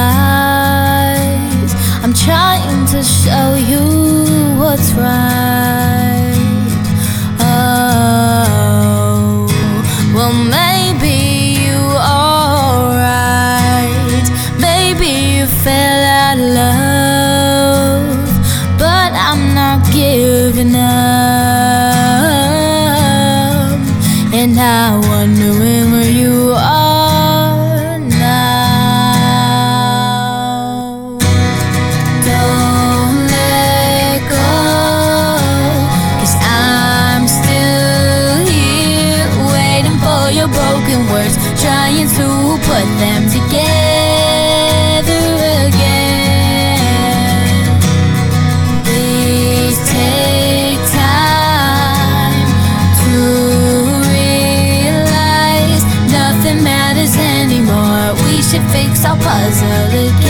lies. I'm trying to show you what's right. Oh, well, maybe you're right. Maybe you fell out of love, but I'm not giving up. And I wonder where you are. Your broken words, trying to put them together again. Please take time to realize nothing matters anymore. We should fix our puzzle again.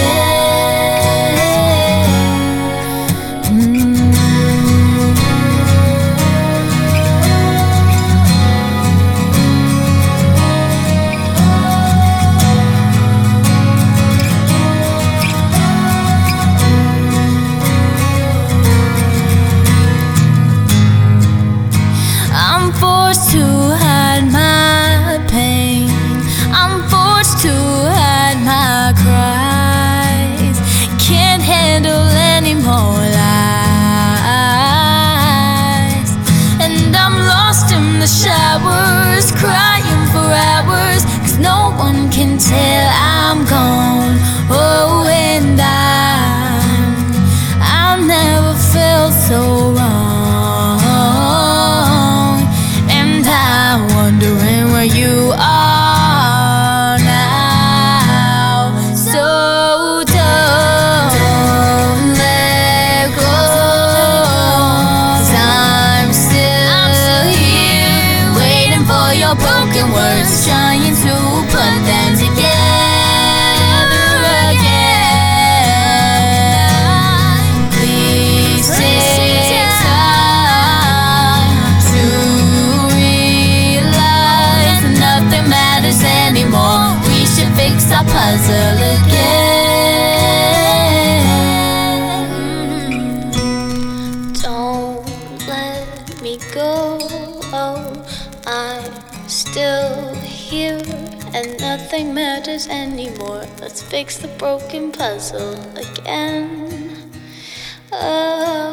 To hide my cries. Can't handle any more lies. And I'm lost in the showers, crying for hours. Cause no one can tell I'm gone. Oh, and I'm, I've never felt so wrong. And I'm wondering where you are words, trying to put them together again. Please take time to realize nothing matters anymore. We should fix our puzzle again. Don't let me go. Oh, I'm still here and nothing matters anymore. Let's fix the broken puzzle again. Oh.